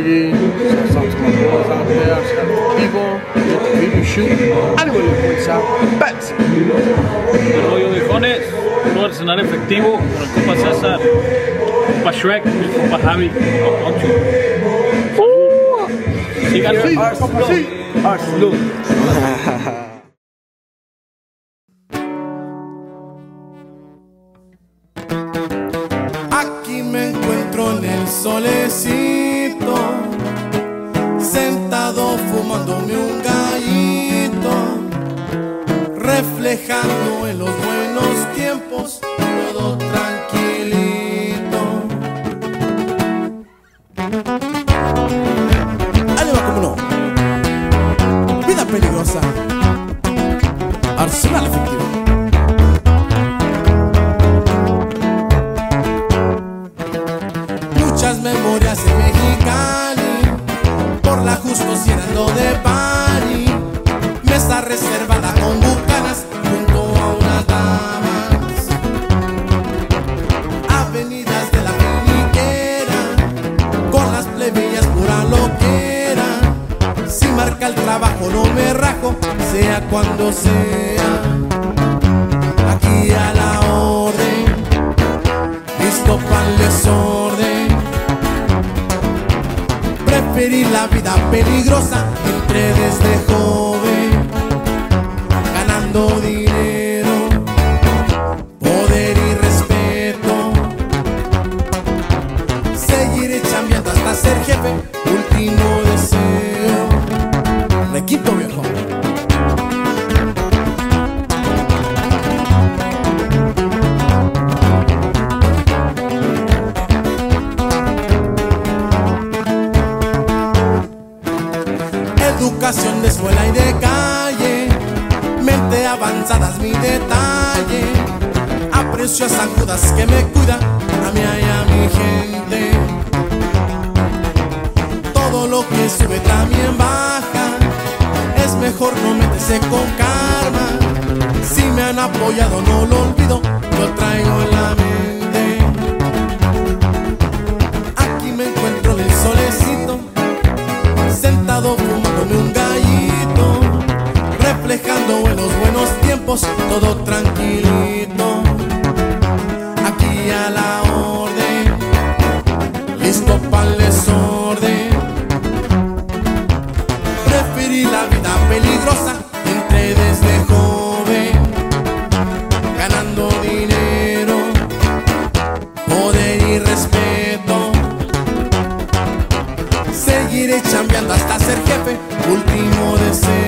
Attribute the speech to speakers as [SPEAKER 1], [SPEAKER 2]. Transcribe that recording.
[SPEAKER 1] Boogie. My boys out there. Shoot.
[SPEAKER 2] El rollo viejones, puro arsenal efectivo con el compa César, compa Shrek, el compa Javi.
[SPEAKER 1] Sí. Arsenal.
[SPEAKER 3] Aquí me encuentro en el solecito, fumándome un gallito, reflejando en los buenos tiempos, todo tranquilito. Ánimo como no. Vida peligrosa. Arsenal efectivo. Muchas memorias en Mexicali Por la justo siendo de Bari. Mesa reservada con bucanas Junto a unas damas. Avenidas de la finiquera Con las plebeyas pura loquera. Si marca el trabajo no me rajo Sea cuando sea. Aquí a la Preferí la vida peligrosa, entré desde joven, ganando dinero, poder y respeto. Seguiré chambeando hasta ser jefe, último deseo. Requito viejo. De escuela y de calle, mente avanzada es mi detalle. Aprecio a San que me cuida, a mí y a mi gente. Todo lo que sube también baja, es mejor no meterse con karma. Si me han apoyado no lo olvido, lo traigo en la mente. Aquí me encuentro en el solecito en los buenos tiempos, todo tranquilito. Aquí a la orden, listo para el desorden. Preferí la vida peligrosa, entré desde joven, ganando dinero, poder y respeto. Seguiré chambeando hasta ser jefe, último deseo.